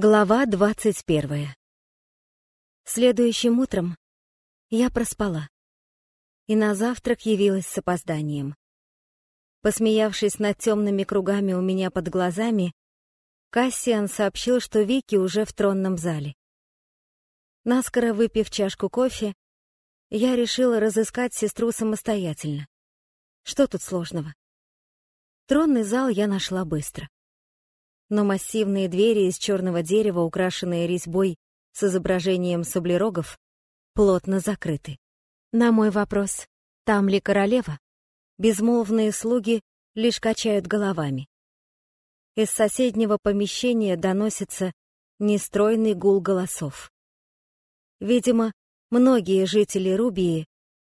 Глава двадцать первая. Следующим утром я проспала. И на завтрак явилась с опозданием. Посмеявшись над темными кругами у меня под глазами, Кассиан сообщил, что Вики уже в тронном зале. Наскоро выпив чашку кофе, я решила разыскать сестру самостоятельно. Что тут сложного? Тронный зал я нашла быстро но массивные двери из черного дерева, украшенные резьбой с изображением саблерогов, плотно закрыты. На мой вопрос, там ли королева, безмолвные слуги лишь качают головами. Из соседнего помещения доносится нестройный гул голосов. Видимо, многие жители Рубии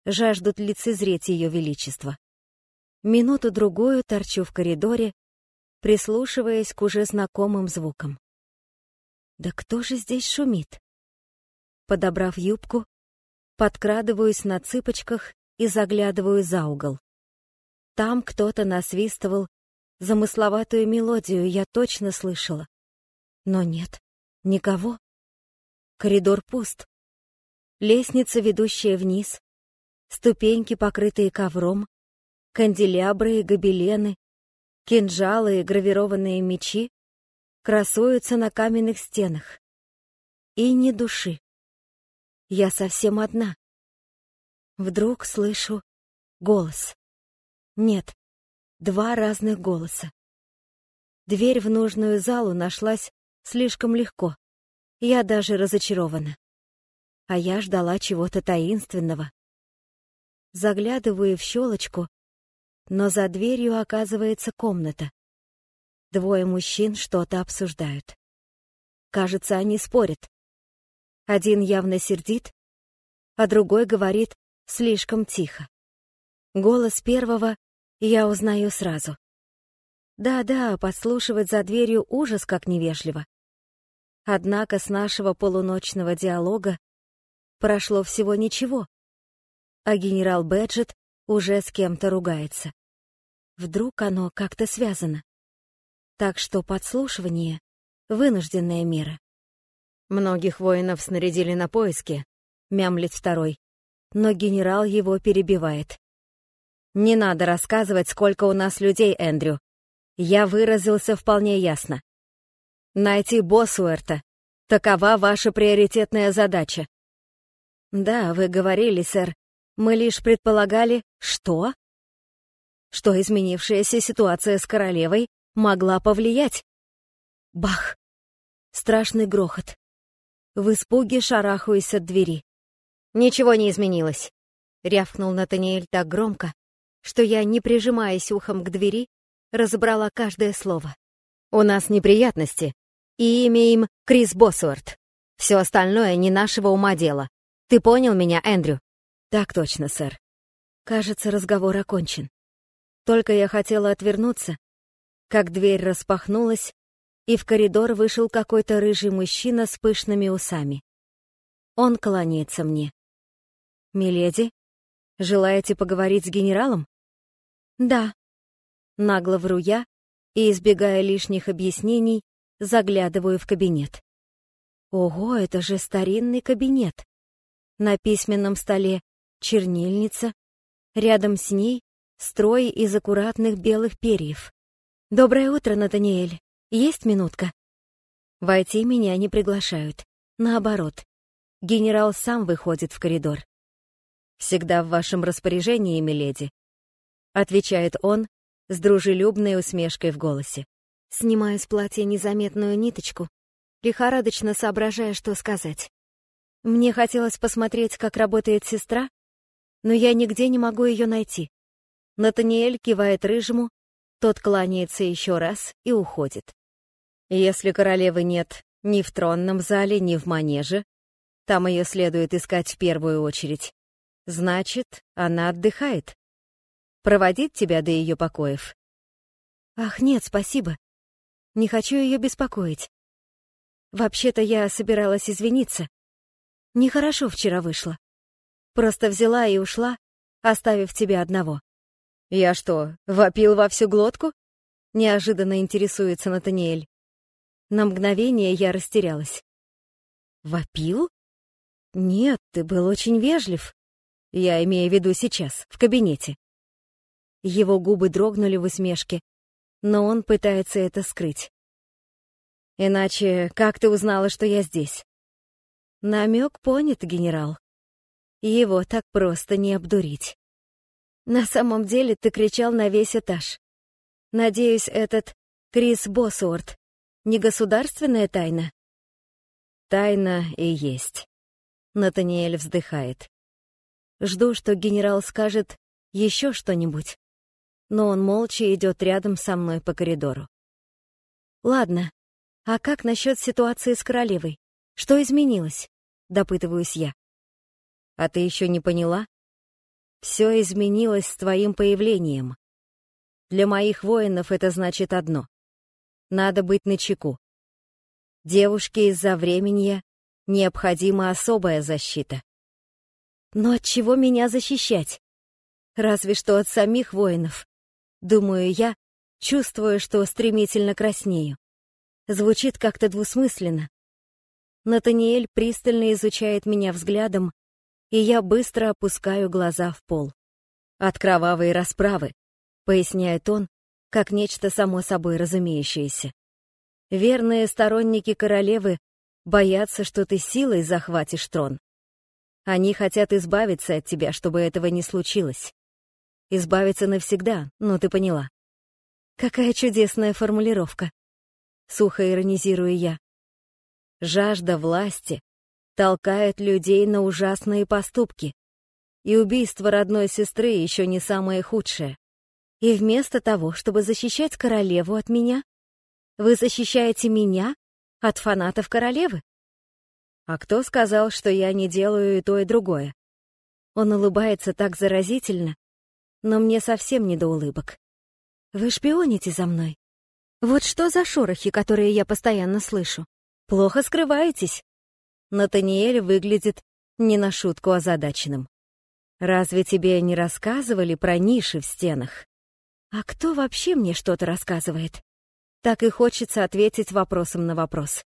жаждут лицезреть ее величество. Минуту-другую торчу в коридоре, прислушиваясь к уже знакомым звукам. Да кто же здесь шумит? Подобрав юбку, подкрадываюсь на цыпочках и заглядываю за угол. Там кто-то насвистывал замысловатую мелодию, я точно слышала. Но нет, никого. Коридор пуст. Лестница, ведущая вниз, ступеньки, покрытые ковром, канделябры и гобелены, Кинжалы и гравированные мечи красуются на каменных стенах. И ни души. Я совсем одна. Вдруг слышу голос. Нет, два разных голоса. Дверь в нужную залу нашлась слишком легко. Я даже разочарована. А я ждала чего-то таинственного. Заглядываю в щелочку но за дверью оказывается комната. Двое мужчин что-то обсуждают. Кажется, они спорят. Один явно сердит, а другой говорит слишком тихо. Голос первого я узнаю сразу. Да-да, подслушивать за дверью ужас как невежливо. Однако с нашего полуночного диалога прошло всего ничего, а генерал Бэджет уже с кем-то ругается. Вдруг оно как-то связано. Так что подслушивание — вынужденная мера. Многих воинов снарядили на поиски, мямлит второй, но генерал его перебивает. «Не надо рассказывать, сколько у нас людей, Эндрю. Я выразился вполне ясно. Найти Боссуэрта — такова ваша приоритетная задача». «Да, вы говорили, сэр. Мы лишь предполагали...» «Что?» Что изменившаяся ситуация с королевой могла повлиять. Бах! Страшный грохот. В испуге шарахаюсь от двери. «Ничего не изменилось», — рявкнул Натаниэль так громко, что я, не прижимаясь ухом к двери, разобрала каждое слово. «У нас неприятности, и имя им Крис Боссуэрт. Все остальное не нашего ума дело. Ты понял меня, Эндрю?» «Так точно, сэр. Кажется, разговор окончен. Только я хотела отвернуться, как дверь распахнулась, и в коридор вышел какой-то рыжий мужчина с пышными усами. Он кланяется мне. «Миледи, желаете поговорить с генералом?» «Да». Нагло вру я и, избегая лишних объяснений, заглядываю в кабинет. Ого, это же старинный кабинет. На письменном столе чернильница, рядом с ней строй из аккуратных белых перьев. «Доброе утро, Натаниэль. Есть минутка?» Войти меня не приглашают. Наоборот. Генерал сам выходит в коридор. «Всегда в вашем распоряжении, миледи», — отвечает он с дружелюбной усмешкой в голосе. Снимаю с платья незаметную ниточку, лихорадочно соображая, что сказать. Мне хотелось посмотреть, как работает сестра, но я нигде не могу ее найти. Натаниэль кивает рыжему, тот кланяется еще раз и уходит. Если королевы нет ни в тронном зале, ни в манеже, там ее следует искать в первую очередь. Значит, она отдыхает. Проводить тебя до ее покоев? Ах, нет, спасибо. Не хочу ее беспокоить. Вообще-то я собиралась извиниться. Нехорошо вчера вышло. Просто взяла и ушла, оставив тебя одного. «Я что, вопил во всю глотку?» — неожиданно интересуется Натаниэль. На мгновение я растерялась. Вопил? Нет, ты был очень вежлив. Я имею в виду сейчас, в кабинете. Его губы дрогнули в усмешке, но он пытается это скрыть. Иначе как ты узнала, что я здесь? Намек понят, генерал. Его так просто не обдурить. На самом деле ты кричал на весь этаж. Надеюсь, этот Крис Боссуорт не государственная тайна? Тайна и есть. Натаниэль вздыхает. Жду, что генерал скажет еще что-нибудь. Но он молча идет рядом со мной по коридору. Ладно, а как насчет ситуации с королевой? Что изменилось? Допытываюсь я. А ты еще не поняла? Все изменилось с твоим появлением. Для моих воинов это значит одно. Надо быть начеку. Девушке из-за времени необходима особая защита. Но от чего меня защищать? Разве что от самих воинов. Думаю я, чувствуя, что стремительно краснею. Звучит как-то двусмысленно. Натаниэль пристально изучает меня взглядом, и я быстро опускаю глаза в пол. «От кровавой расправы», — поясняет он, как нечто само собой разумеющееся. «Верные сторонники королевы боятся, что ты силой захватишь трон. Они хотят избавиться от тебя, чтобы этого не случилось. Избавиться навсегда, ну ты поняла». Какая чудесная формулировка. Сухо иронизирую я. Жажда власти толкает людей на ужасные поступки. И убийство родной сестры еще не самое худшее. И вместо того, чтобы защищать королеву от меня, вы защищаете меня от фанатов королевы? А кто сказал, что я не делаю и то, и другое? Он улыбается так заразительно, но мне совсем не до улыбок. Вы шпионите за мной. Вот что за шорохи, которые я постоянно слышу. Плохо скрываетесь. Натаниэль выглядит не на шутку озадаченным. «Разве тебе не рассказывали про ниши в стенах?» «А кто вообще мне что-то рассказывает?» Так и хочется ответить вопросом на вопрос.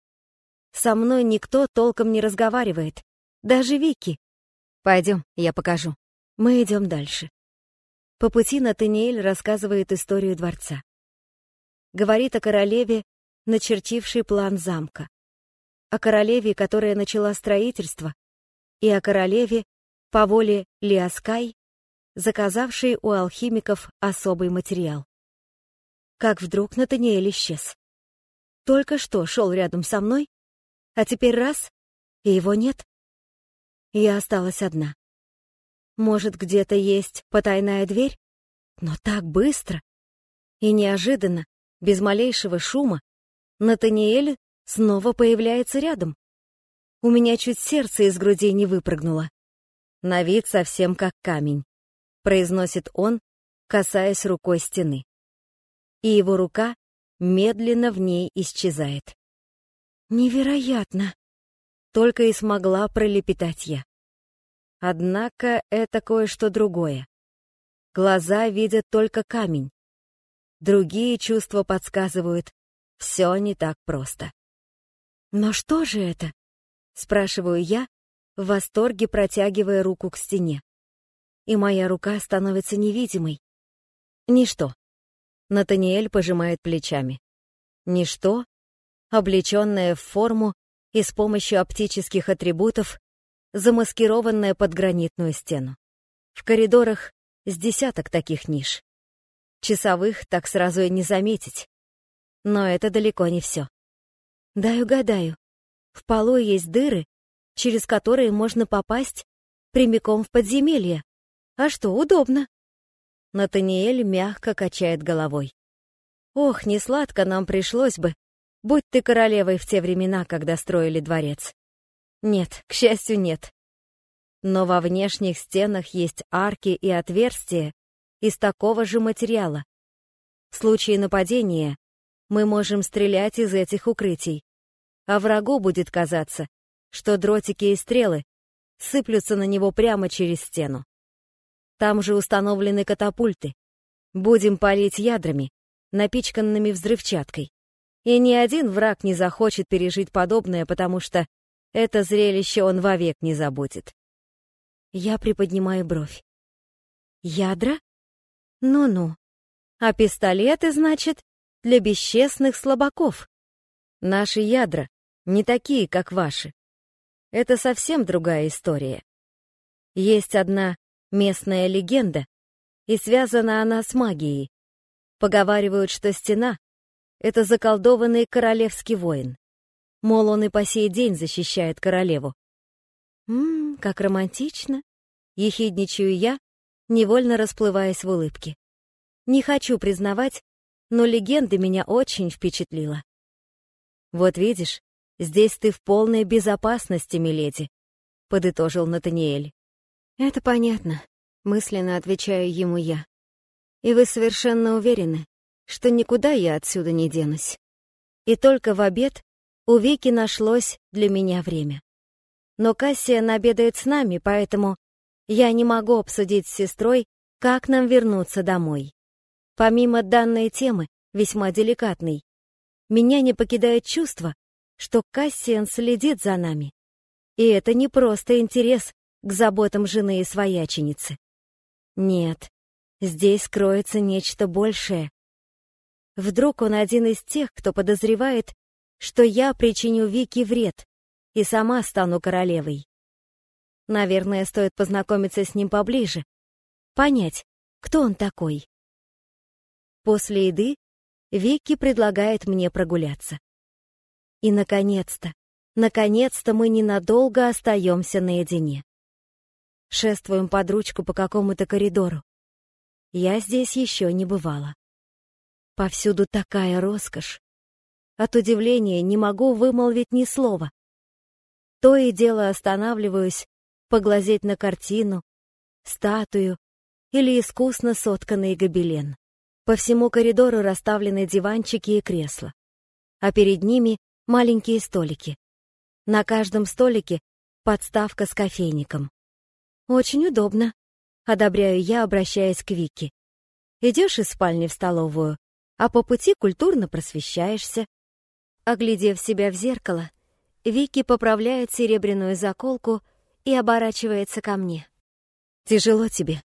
Со мной никто толком не разговаривает, даже Вики. Пойдем, я покажу. Мы идем дальше. По пути Натаниэль рассказывает историю дворца. Говорит о королеве, начертившей план замка о королеве, которая начала строительство, и о королеве по воле Лиаскай, заказавшей у алхимиков особый материал. Как вдруг Натаниэль исчез. Только что шел рядом со мной, а теперь раз — и его нет. Я осталась одна. Может, где-то есть потайная дверь? Но так быстро и неожиданно, без малейшего шума, Натаниэль снова появляется рядом. У меня чуть сердце из груди не выпрыгнуло. На вид совсем как камень, произносит он, касаясь рукой стены. И его рука медленно в ней исчезает. Невероятно! Только и смогла пролепетать я. Однако это кое-что другое. Глаза видят только камень. Другие чувства подсказывают, все не так просто. «Но что же это?» — спрашиваю я, в восторге протягивая руку к стене. И моя рука становится невидимой. «Ничто». Натаниэль пожимает плечами. «Ничто, облеченное в форму и с помощью оптических атрибутов, замаскированное под гранитную стену. В коридорах с десяток таких ниш. Часовых так сразу и не заметить. Но это далеко не все. Дай угадаю. В полу есть дыры, через которые можно попасть прямиком в подземелье. А что, удобно. Натаниэль мягко качает головой. Ох, не сладко нам пришлось бы, будь ты королевой в те времена, когда строили дворец. Нет, к счастью, нет. Но во внешних стенах есть арки и отверстия из такого же материала. В случае нападения мы можем стрелять из этих укрытий, а врагу будет казаться, что дротики и стрелы сыплются на него прямо через стену. Там же установлены катапульты. Будем палить ядрами, напичканными взрывчаткой. И ни один враг не захочет пережить подобное, потому что это зрелище он вовек не забудет. Я приподнимаю бровь. Ядра? Ну-ну. А пистолеты, значит, для бесчестных слабаков. Наши ядра не такие, как ваши. Это совсем другая история. Есть одна местная легенда, и связана она с магией. Поговаривают, что стена — это заколдованный королевский воин. Мол, он и по сей день защищает королеву. Ммм, как романтично. Ехидничаю я, невольно расплываясь в улыбке. Не хочу признавать, но легенда меня очень впечатлила. Вот видишь, здесь ты в полной безопасности, миледи, подытожил Натаниэль. Это понятно, мысленно отвечаю ему я. И вы совершенно уверены, что никуда я отсюда не денусь. И только в обед у Вики нашлось для меня время. Но Кассия обедает с нами, поэтому я не могу обсудить с сестрой, как нам вернуться домой. Помимо данной темы, весьма деликатной, меня не покидает чувство, что Кассиан следит за нами. И это не просто интерес к заботам жены и свояченицы. Нет, здесь кроется нечто большее. Вдруг он один из тех, кто подозревает, что я причиню Вике вред и сама стану королевой. Наверное, стоит познакомиться с ним поближе, понять, кто он такой. После еды Вики предлагает мне прогуляться. И, наконец-то, наконец-то мы ненадолго остаемся наедине. Шествуем под ручку по какому-то коридору. Я здесь еще не бывала. Повсюду такая роскошь. От удивления не могу вымолвить ни слова. То и дело останавливаюсь поглазеть на картину, статую или искусно сотканный гобелен. По всему коридору расставлены диванчики и кресла, а перед ними маленькие столики. На каждом столике подставка с кофейником. Очень удобно, одобряю я, обращаясь к Вике. Идешь из спальни в столовую, а по пути культурно просвещаешься. Оглядев себя в зеркало, Вики поправляет серебряную заколку и оборачивается ко мне. «Тяжело тебе.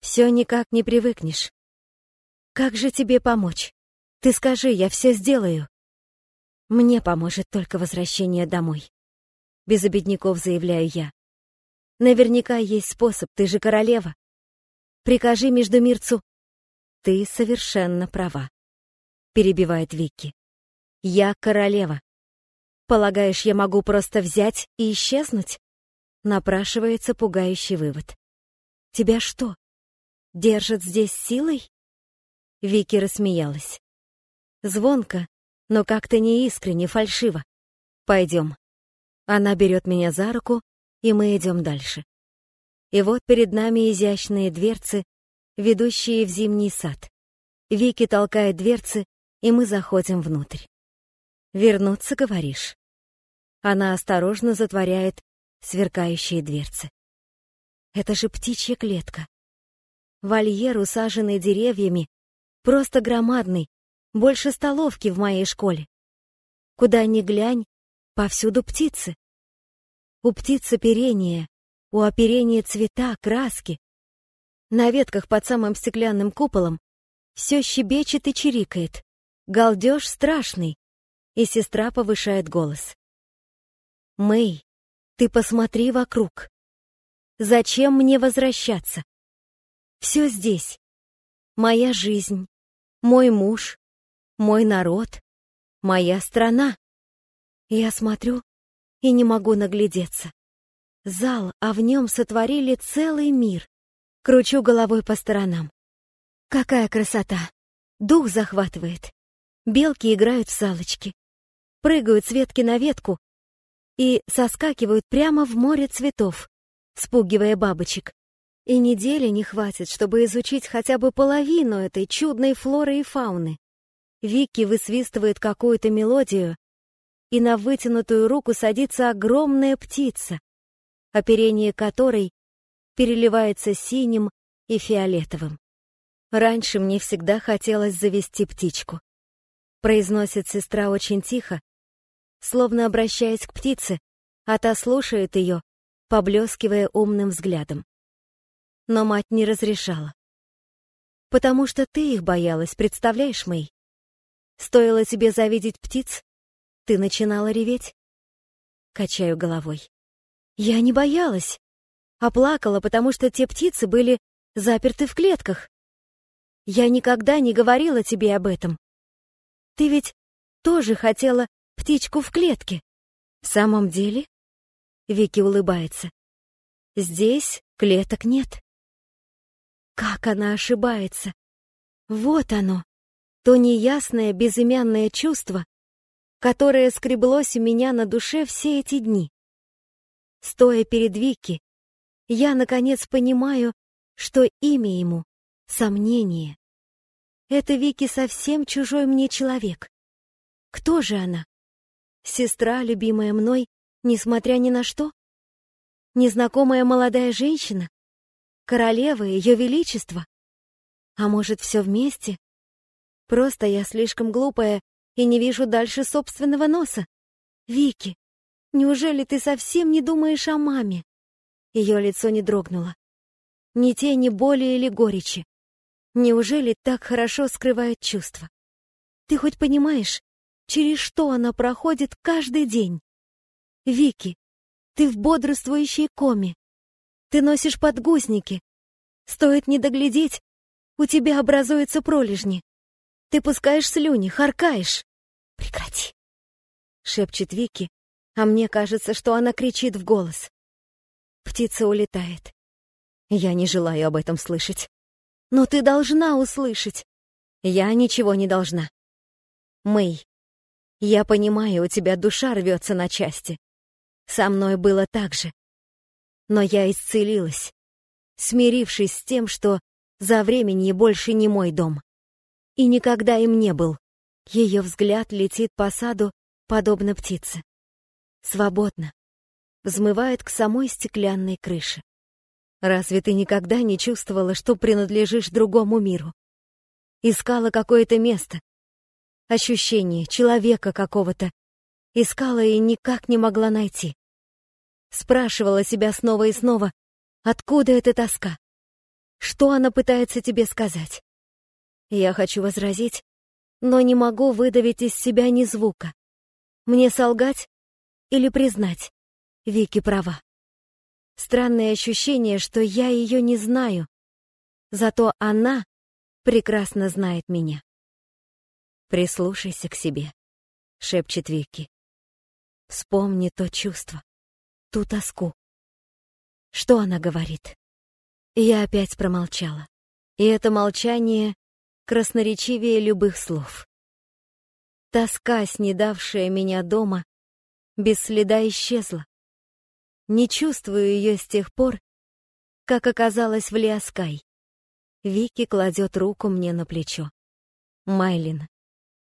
Все никак не привыкнешь. Как же тебе помочь? Ты скажи, я все сделаю». «Мне поможет только возвращение домой», — без обедняков заявляю я. «Наверняка есть способ, ты же королева. Прикажи междумирцу...» «Ты совершенно права», — перебивает Вики. «Я королева. Полагаешь, я могу просто взять и исчезнуть?» Напрашивается пугающий вывод. «Тебя что, держат здесь силой?» Вики рассмеялась. Звонко, но как-то неискренне, фальшиво. «Пойдем». Она берет меня за руку, и мы идем дальше. И вот перед нами изящные дверцы, ведущие в зимний сад. Вики толкает дверцы, и мы заходим внутрь. «Вернуться, говоришь?» Она осторожно затворяет сверкающие дверцы. Это же птичья клетка. Вольер, усаженный деревьями, просто громадный, больше столовки в моей школе. Куда ни глянь, повсюду птицы. У птиц оперение, у оперения цвета, краски. На ветках под самым стеклянным куполом все щебечет и чирикает. Галдеж страшный, и сестра повышает голос. «Мэй, ты посмотри вокруг. Зачем мне возвращаться? Все здесь. Моя жизнь, мой муж, мой народ, моя страна. Я смотрю и не могу наглядеться. Зал, а в нем сотворили целый мир. Кручу головой по сторонам. Какая красота! Дух захватывает. Белки играют в салочки. Прыгают с ветки на ветку, и соскакивают прямо в море цветов, спугивая бабочек. И недели не хватит, чтобы изучить хотя бы половину этой чудной флоры и фауны. Вики высвистывает какую-то мелодию, и на вытянутую руку садится огромная птица, оперение которой переливается синим и фиолетовым. Раньше мне всегда хотелось завести птичку. произносит сестра очень тихо, словно обращаясь к птице, а та слушает ее, поблескивая умным взглядом. Но мать не разрешала. «Потому что ты их боялась, представляешь, Мэй? Стоило тебе завидеть птиц, ты начинала реветь?» Качаю головой. «Я не боялась, а плакала, потому что те птицы были заперты в клетках. Я никогда не говорила тебе об этом. Ты ведь тоже хотела птичку в клетке. В самом деле? Вики улыбается. Здесь клеток нет. Как она ошибается. Вот оно, то неясное безымянное чувство, которое скреблось у меня на душе все эти дни. Стоя перед Вики, я, наконец, понимаю, что имя ему — сомнение. Это Вики совсем чужой мне человек. Кто же она? Сестра, любимая мной, несмотря ни на что? Незнакомая молодая женщина? Королева, ее величество? А может, все вместе? Просто я слишком глупая и не вижу дальше собственного носа. Вики, неужели ты совсем не думаешь о маме? Ее лицо не дрогнуло. Ни тени боли или горечи. Неужели так хорошо скрывает чувства? Ты хоть понимаешь, через что она проходит каждый день? Вики, ты в бодрствующей коме. Ты носишь подгузники. Стоит не доглядеть, у тебя образуются пролежни. Ты пускаешь слюни, харкаешь. Прекрати, шепчет Вики, а мне кажется, что она кричит в голос. Птица улетает. Я не желаю об этом слышать. Но ты должна услышать. Я ничего не должна. Мэй, я понимаю, у тебя душа рвется на части. Со мной было так же. Но я исцелилась, смирившись с тем, что за времени больше не мой дом. И никогда им не был. Ее взгляд летит по саду, подобно птице. Свободно. Взмывает к самой стеклянной крыше. Разве ты никогда не чувствовала, что принадлежишь другому миру? Искала какое-то место, ощущение человека какого-то. Искала и никак не могла найти. Спрашивала себя снова и снова, откуда эта тоска? Что она пытается тебе сказать? Я хочу возразить, но не могу выдавить из себя ни звука. Мне солгать или признать? Вики права. Странное ощущение, что я ее не знаю, зато она прекрасно знает меня. «Прислушайся к себе», — шепчет Вики. «Вспомни то чувство, ту тоску». Что она говорит? Я опять промолчала. И это молчание красноречивее любых слов. Тоска, снедавшая меня дома, без следа исчезла. Не чувствую ее с тех пор, как оказалась в Лиаскай. Вики кладет руку мне на плечо. Майлин,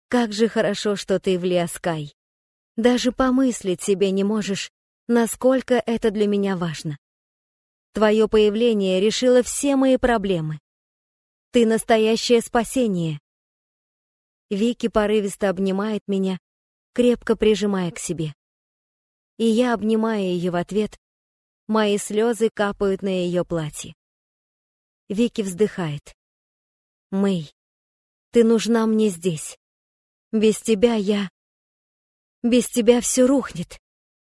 как же хорошо, что ты в Лиаскай. Даже помыслить себе не можешь, насколько это для меня важно. Твое появление решило все мои проблемы. Ты настоящее спасение. Вики порывисто обнимает меня, крепко прижимая к себе и я обнимаю ее в ответ, мои слезы капают на ее платье. Вики вздыхает. «Мэй, ты нужна мне здесь. Без тебя я... Без тебя все рухнет.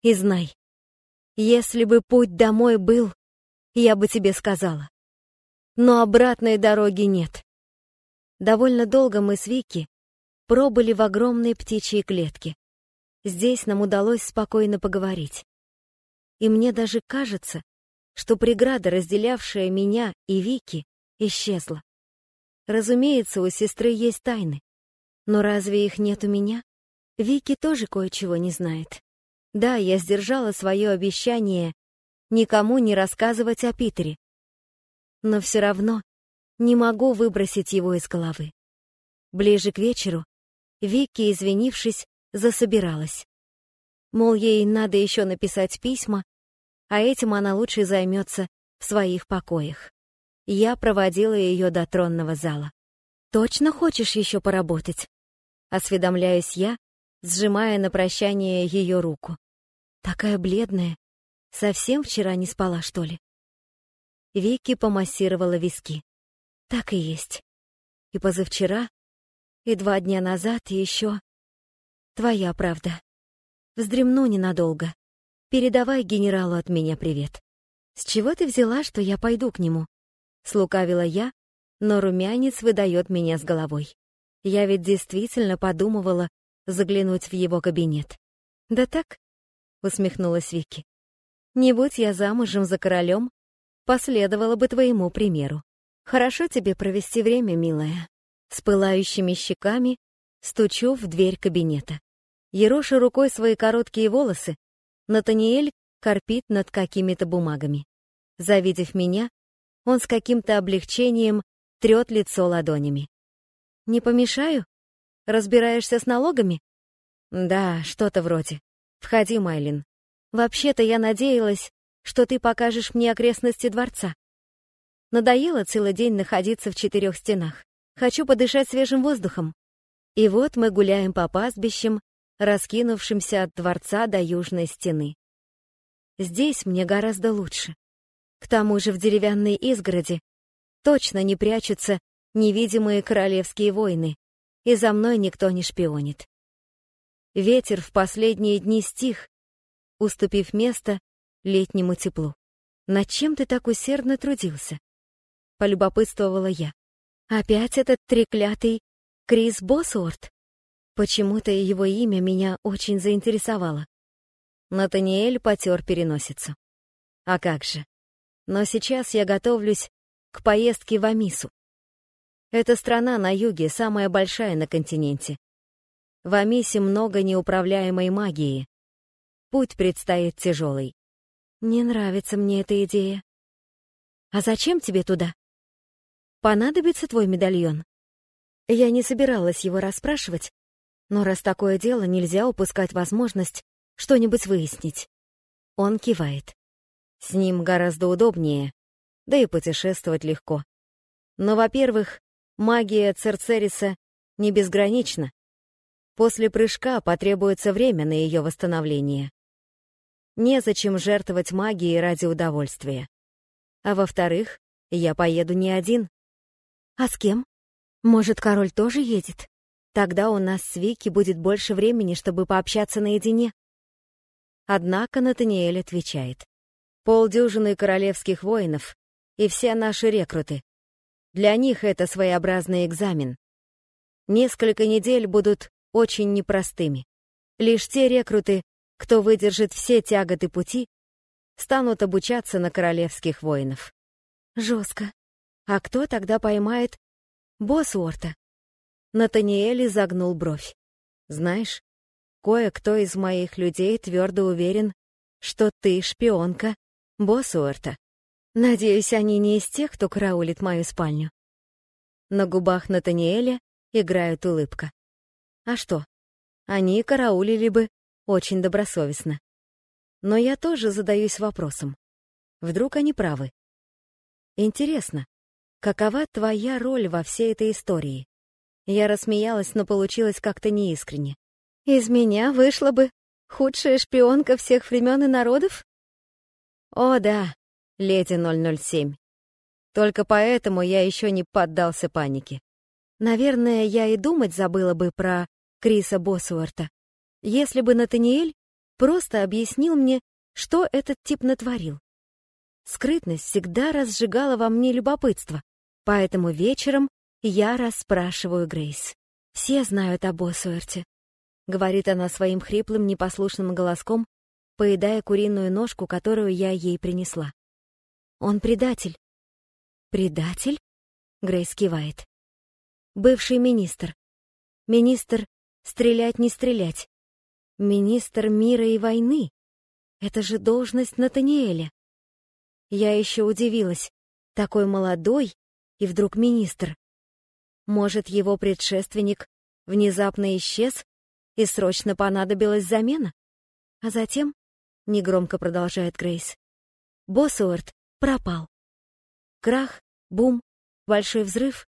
И знай, если бы путь домой был, я бы тебе сказала. Но обратной дороги нет. Довольно долго мы с Вики пробыли в огромной птичьей клетке. Здесь нам удалось спокойно поговорить. И мне даже кажется, что преграда, разделявшая меня и Вики, исчезла. Разумеется, у сестры есть тайны. Но разве их нет у меня? Вики тоже кое-чего не знает. Да, я сдержала свое обещание никому не рассказывать о Питере. Но все равно не могу выбросить его из головы. Ближе к вечеру Вики, извинившись, засобиралась. Мол, ей надо еще написать письма, а этим она лучше займется в своих покоях. Я проводила ее до тронного зала. «Точно хочешь еще поработать?» Осведомляюсь я, сжимая на прощание ее руку. Такая бледная. Совсем вчера не спала, что ли? Вики помассировала виски. Так и есть. И позавчера, и два дня назад, и еще... Твоя правда. Вздремну ненадолго. Передавай генералу от меня привет. С чего ты взяла, что я пойду к нему? Слукавила я, но румянец выдает меня с головой. Я ведь действительно подумывала заглянуть в его кабинет. Да так? Усмехнулась Вики. Не будь я замужем за королем, последовала бы твоему примеру. Хорошо тебе провести время, милая. С пылающими щеками стучу в дверь кабинета. Ероша рукой свои короткие волосы, Натаниэль корпит над какими-то бумагами. Завидев меня, он с каким-то облегчением трет лицо ладонями. «Не помешаю? Разбираешься с налогами?» «Да, что-то вроде. Входи, Майлин. Вообще-то я надеялась, что ты покажешь мне окрестности дворца. Надоело целый день находиться в четырех стенах. Хочу подышать свежим воздухом. И вот мы гуляем по пастбищам, раскинувшимся от дворца до южной стены. Здесь мне гораздо лучше. К тому же в деревянной изгороди точно не прячутся невидимые королевские войны, и за мной никто не шпионит. Ветер в последние дни стих, уступив место летнему теплу. Над чем ты так усердно трудился? Полюбопытствовала я. Опять этот треклятый Крис Босуорт? Почему-то его имя меня очень заинтересовало. Натаниэль потер переносицу. А как же? Но сейчас я готовлюсь к поездке в Амису. Эта страна на юге самая большая на континенте. В Амисе много неуправляемой магии. Путь предстоит тяжелый. Не нравится мне эта идея. А зачем тебе туда? Понадобится твой медальон? Я не собиралась его расспрашивать, но раз такое дело, нельзя упускать возможность что-нибудь выяснить. Он кивает. С ним гораздо удобнее, да и путешествовать легко. Но, во-первых, магия Церцериса не безгранична. После прыжка потребуется время на ее восстановление. Незачем жертвовать магией ради удовольствия. А во-вторых, я поеду не один. А с кем? Может, король тоже едет? Тогда у нас с Вики будет больше времени, чтобы пообщаться наедине. Однако Натаниэль отвечает. Полдюжины королевских воинов и все наши рекруты. Для них это своеобразный экзамен. Несколько недель будут очень непростыми. Лишь те рекруты, кто выдержит все тяготы пути, станут обучаться на королевских воинов. Жестко. А кто тогда поймает Босуорта? Натаниэль загнул бровь. Знаешь, кое-кто из моих людей твердо уверен, что ты шпионка Босуорта. Надеюсь, они не из тех, кто караулит мою спальню. На губах Натаниэля играет улыбка. А что? Они караулили бы очень добросовестно. Но я тоже задаюсь вопросом. Вдруг они правы? Интересно, какова твоя роль во всей этой истории? Я рассмеялась, но получилось как-то неискренне. Из меня вышла бы худшая шпионка всех времен и народов? О, да, леди 007. Только поэтому я еще не поддался панике. Наверное, я и думать забыла бы про Криса Босуэрта, если бы Натаниэль просто объяснил мне, что этот тип натворил. Скрытность всегда разжигала во мне любопытство, поэтому вечером я расспрашиваю Грейс. «Все знают о Босуэрте», — говорит она своим хриплым, непослушным голоском, поедая куриную ножку, которую я ей принесла. «Он предатель». «Предатель?» — Грейс кивает. «Бывший министр. Министр «стрелять, не стрелять». Министр мира и войны. Это же должность Натаниэля. Я еще удивилась. Такой молодой и вдруг министр. Может, его предшественник внезапно исчез и срочно понадобилась замена? А затем, негромко продолжает Грейс, Боссуэрт пропал. Крах, бум, большой взрыв,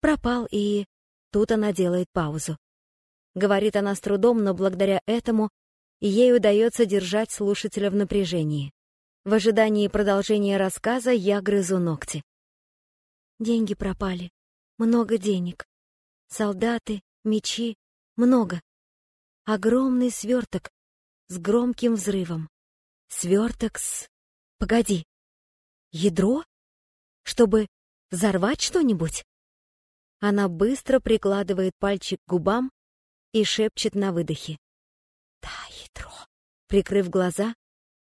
пропал и... Тут она делает паузу. Говорит она с трудом, но благодаря этому ей удается держать слушателя в напряжении. В ожидании продолжения рассказа я грызу ногти. Деньги пропали. Много денег. Солдаты, мечи. Много. Огромный сверток с громким взрывом. Сверток с... Погоди. Ядро? Чтобы взорвать что-нибудь? Она быстро прикладывает пальчик к губам и шепчет на выдохе. «Да, ядро!» Прикрыв глаза,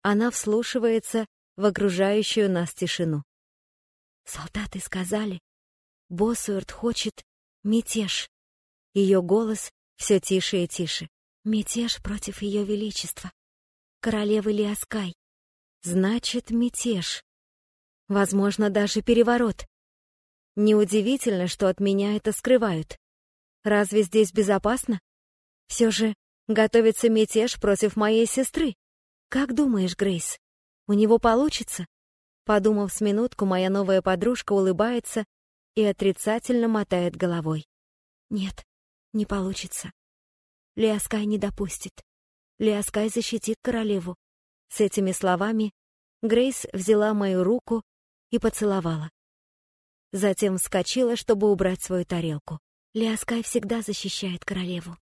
она вслушивается в окружающую нас тишину. Солдаты сказали, Боссуэрт хочет мятеж. Ее голос все тише и тише. Мятеж против ее величества. Королевы Лиаскай. Значит, мятеж. Возможно, даже переворот. Неудивительно, что от меня это скрывают. Разве здесь безопасно? Все же готовится мятеж против моей сестры. Как думаешь, Грейс, у него получится? Подумав с минутку, моя новая подружка улыбается и отрицательно мотает головой. Нет, не получится. Лиаскай не допустит. Лиаскай защитит королеву. С этими словами Грейс взяла мою руку и поцеловала. Затем вскочила, чтобы убрать свою тарелку. Лиаскай всегда защищает королеву.